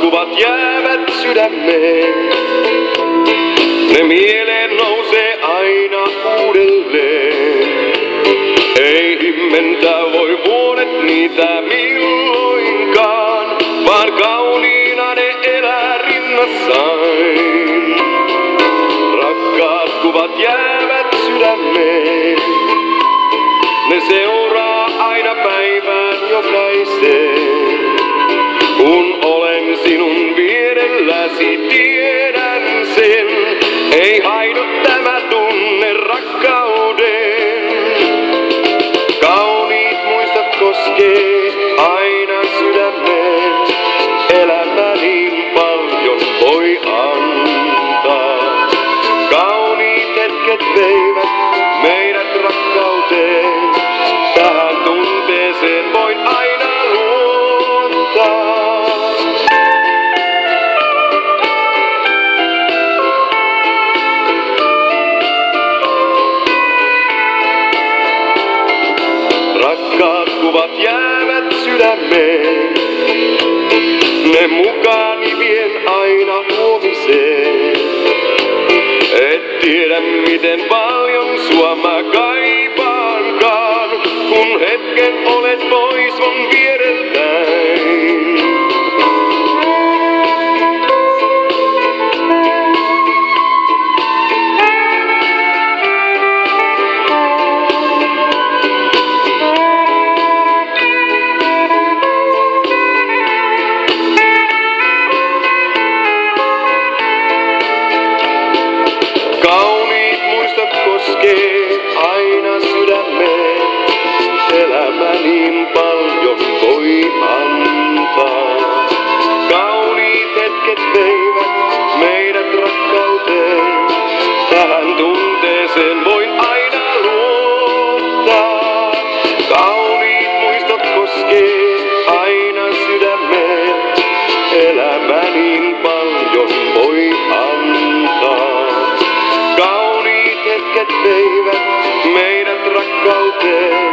kuvat jäävät sydämeen. Ne mieleen nousee aina uudelleen. Ei himmentää voi vuodet niitä milloinkaan, vaan kauniina ne elää rinnassain. Rakkaat kuvat jäävät sydämeen. Ne seuraa aina päivään jokaiseen. Vierelläsi, tiedän sen. Ei haidu tämä tunne rakkauden. Kauniit muistot koskee aina sydämeen. Elämä niin paljon voi antaa. Kauniit hetket veivät meidät rakkauteen. Tähän tunteeseen voin aina kuvat jäävät sydämeen. Ne mukaani vien aina huomiseen. Et tiedä miten paljon sua mä kaipaankaan, kun hetken olet pois mun viereltäin. Hetket veivät meidät rakkauteen. Tähän tunteeseen voin aina luottaa. Kauniit muistot koskee aina sydämeen. Elämä niin paljon voi antaa. Kauniit hetket veivät meidät rakkauteen.